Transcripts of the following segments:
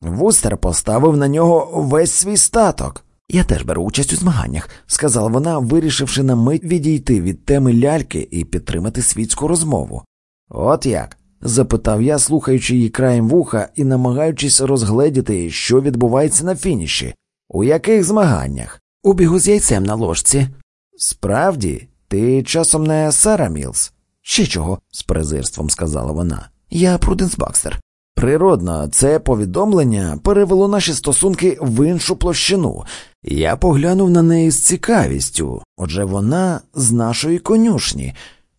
Вустер поставив на нього весь свій статок. Я теж беру участь у змаганнях, сказала вона, вирішивши на мить відійти від теми ляльки і підтримати світську розмову. От як? запитав я, слухаючи її краєм вуха і намагаючись розгледіти, що відбувається на фініші. У яких змаганнях? У бігу з яйцем на ложці. Справді, ти часом не Сара Мілс? Ще чого? з презирством сказала вона. Я Пруденс Бакстер. Природно, це повідомлення перевело наші стосунки в іншу площину. Я поглянув на неї з цікавістю, отже, вона з нашої конюшні.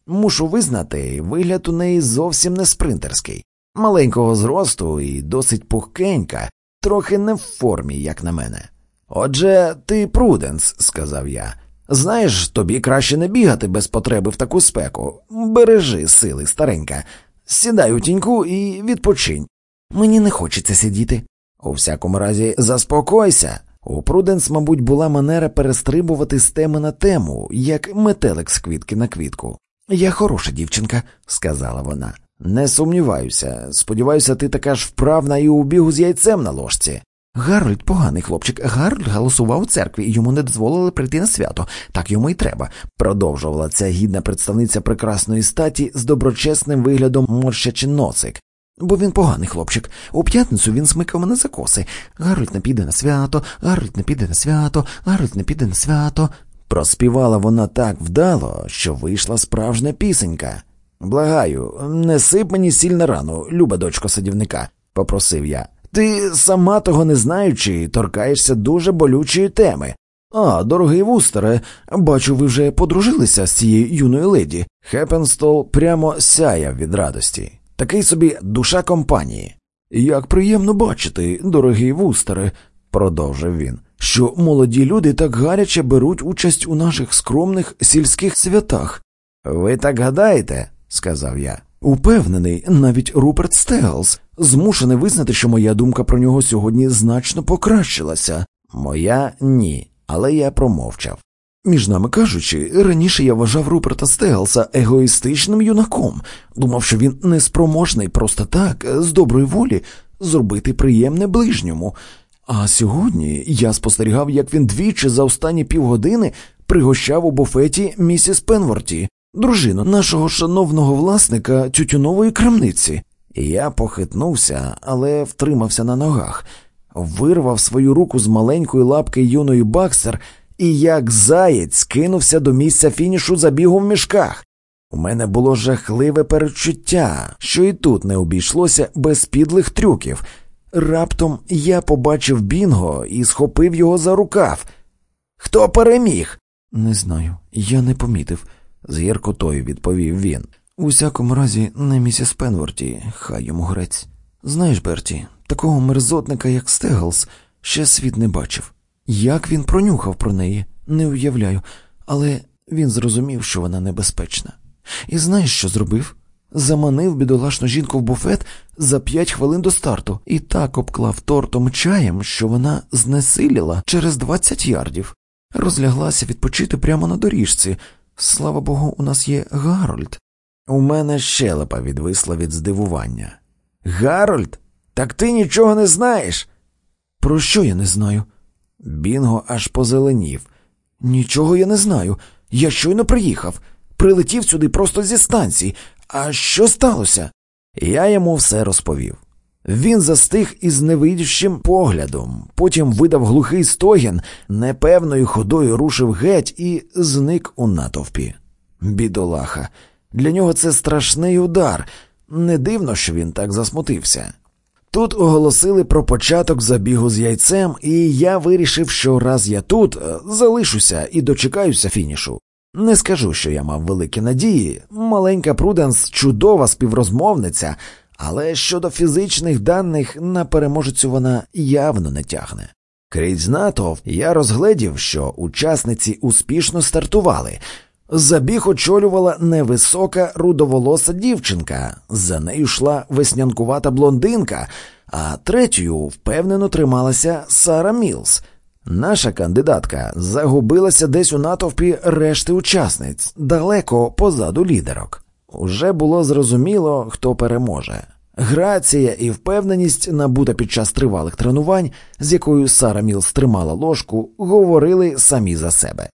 Мушу визнати, вигляд у неї зовсім не спринтерський, маленького зросту і досить пухкенька, трохи не в формі, як на мене. Отже, ти Пруденс, сказав я. Знаєш, тобі краще не бігати без потреби в таку спеку. Бережи сили, старенька, сідай у тіньку і відпочинь. Мені не хочеться сидіти. У всякому разі, заспокойся. У Пруденс, мабуть, була манера перестрибувати з теми на тему, як метелик з квітки на квітку. Я хороша дівчинка, сказала вона. Не сумніваюся. Сподіваюся, ти така ж вправна і у бігу з яйцем на ложці. Гарольд поганий хлопчик. Гарольд голосував у церкві і йому не дозволили прийти на свято. Так йому й треба, продовжувала ця гідна представниця прекрасної статі з доброчесним виглядом морщачи носик. Бо він поганий хлопчик. У п'ятницю він смикав мене за коси. Гарольд не піде на свято, Гарольд не піде на свято, Гарольд не піде на свято. Проспівала вона так вдало, що вийшла справжня пісенька. Благаю, не сип мені сіль на рану, люба дочко садівника, попросив я. Ти, сама того не знаючи, торкаєшся дуже болючої теми. А, дорогий вустере, бачу, ви вже подружилися з цією юною леді. Хепенстол прямо сяяв від радості. Такий собі душа компанії. Як приємно бачити, дорогий вустере, продовжив він, що молоді люди так гаряче беруть участь у наших скромних сільських святах. Ви так гадаєте, сказав я. Упевнений, навіть Руперт Стеглс змушений визнати, що моя думка про нього сьогодні значно покращилася. Моя ні, але я промовчав. Між нами кажучи, раніше я вважав Руперта Стеглса егоїстичним юнаком, думав, що він неспроможний просто так, з доброї волі, зробити приємне ближньому. А сьогодні я спостерігав, як він двічі за останні півгодини пригощав у буфеті місіс Пенворті, дружину нашого шановного власника тютюнової крамниці. Я похитнувся, але втримався на ногах, вирвав свою руку з маленької лапки юної Бакстер і, як заєць, кинувся до місця фінішу забігу в мішках. У мене було жахливе перечуття, що і тут не обійшлося без підлих трюків. Раптом я побачив Бінго і схопив його за рукав. Хто переміг? Не знаю, я не помітив, з гіркотою відповів він. У всякому разі, не місіс Пенворті, хай йому грець. Знаєш, Берті, такого мерзотника, як Стеглс, ще світ не бачив. Як він пронюхав про неї, не уявляю, але він зрозумів, що вона небезпечна. І знаєш, що зробив? Заманив бідолашну жінку в буфет за п'ять хвилин до старту і так обклав тортом чаєм, що вона знесиліла через двадцять ярдів, розляглася відпочити прямо на доріжці. Слава Богу, у нас є Гарольд. У мене щелепа відвисла від здивування. Гарольд? Так ти нічого не знаєш? Про що я не знаю? Бінго аж позеленів. Нічого я не знаю. Я щойно приїхав, прилетів сюди просто зі станції. А що сталося? Я йому все розповів. Він застиг із невидющим поглядом, потім видав глухий стогін, непевною ходою рушив геть і зник у натовпі. Бідолаха, для нього це страшний удар. Не дивно, що він так засмутився. Тут оголосили про початок забігу з яйцем, і я вирішив, що раз я тут, е, залишуся і дочекаюся фінішу. Не скажу, що я мав великі надії. Маленька Пруденс чудова співрозмовниця, але щодо фізичних даних на переможецю вона явно не тягне. Крізь натовп я розгледів, що учасниці успішно стартували. Забіг очолювала невисока рудоволоса дівчинка, за нею йшла веснянкувата блондинка, а третьою впевнено трималася Сара Мілс. Наша кандидатка загубилася десь у натовпі решти учасниць, далеко позаду лідерок. Уже було зрозуміло, хто переможе. Грація і впевненість, набута під час тривалих тренувань, з якою Сара Мілс тримала ложку, говорили самі за себе.